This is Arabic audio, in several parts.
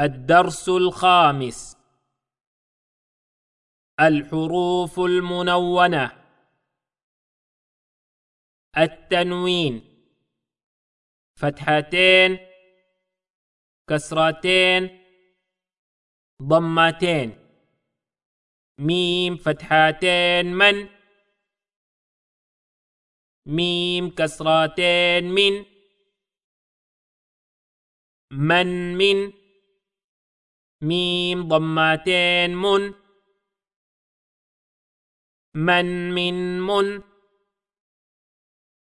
الدرس الخامس. الحروف المنونة. التنوين. فتحتين. كسرتين. ضمتين. ميم فتحتين من. ميم كسرتين من. من من. ميم ضمتين من. من من من.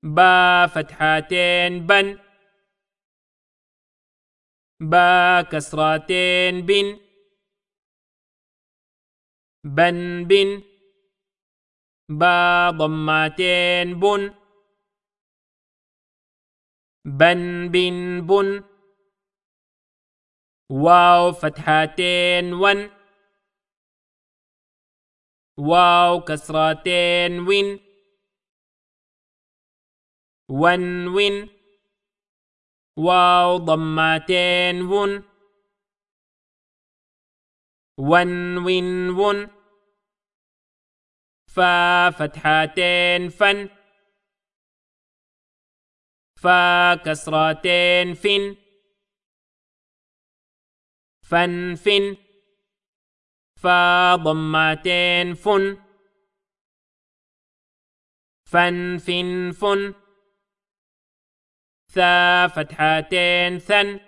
با فتحتين بن. با كسرتين بن. بن بن. با ضمتين بن. بن بن بن. واو فتحتين ون. واو كسرتين وين. ون وين. واو ضمتين ون. ون وين ون. فا فتحتين فن. فا كسرتين فن فن فن فا ضمتين فن. فن فن. ثا فتحتين ثن.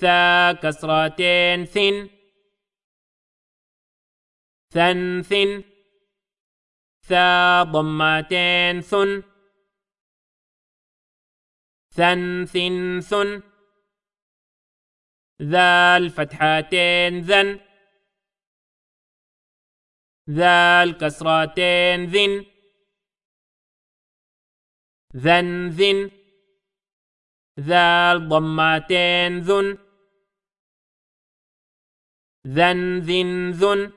ثا كسرتين ثن. ثن ثن. ثا ضمتين ثن. ثن ثن ثن. ذا الفتحتين ذن. ذا الكسرتين ذن. ذن ذن. ذا الضمتين ذن. ذن ذن ذن.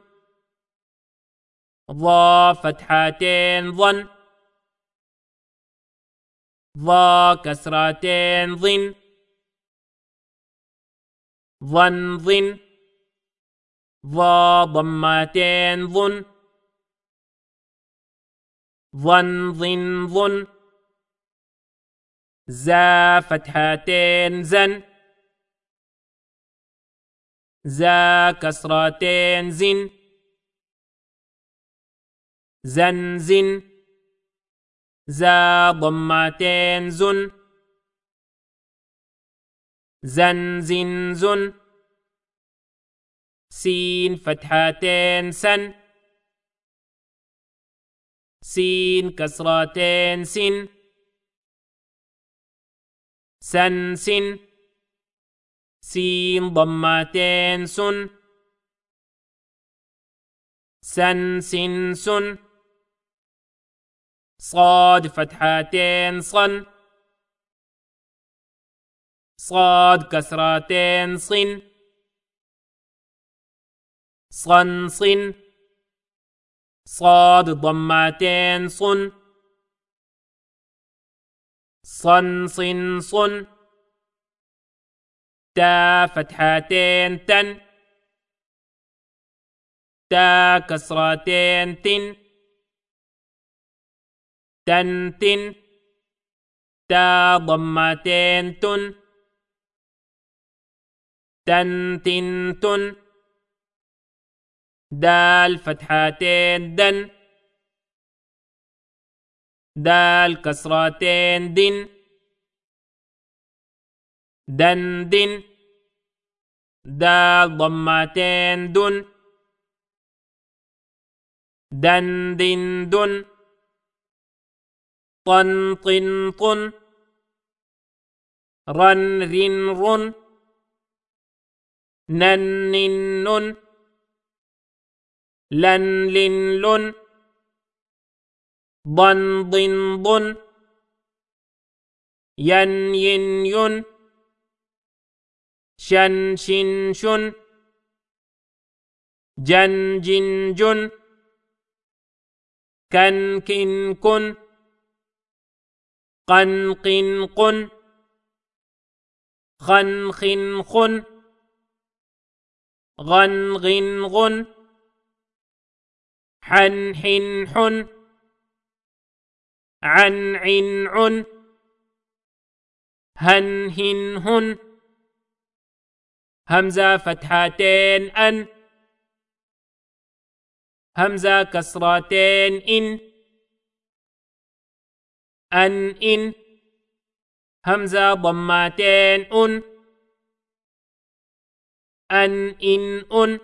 ضا فتحتين ظن. ضا كسرتين ظن. ظن ظن ضا ضمتين ظن. ظن ظن. ظن زا فتحتين زن. زا كسرتين زن. زن زن زا ضمتين زن. زن زن زن. سين فتحتين سن. سين كسرتين سن. سن سن. سين ضمتين سن. سن سن سن. صاد فتحتين صن. صاد كسرتين صن. صن صن. صاد ضمتين صن. صن صن صن. تا فتحتين تن. تا كسرتين تن. تن تن. تا ضمتين تن. تن تن. تن دال فتحتين دن. دال كسرتين دن. دن دن دال ضمتين دن. دن دن. دن طن. طن طن رن رن رن. نن نن لن لن لن ضن ضن ضن ين ين ين شن شن شن جن جن جن كن كن كن قن قن قن خن خن خن غن غن غن. حن حن حن. عن عن عن. هن هن هن. همزة فتحتين أن. همزة كسرتين إن. أن إن. همزة ضمتين أن. أن إن أن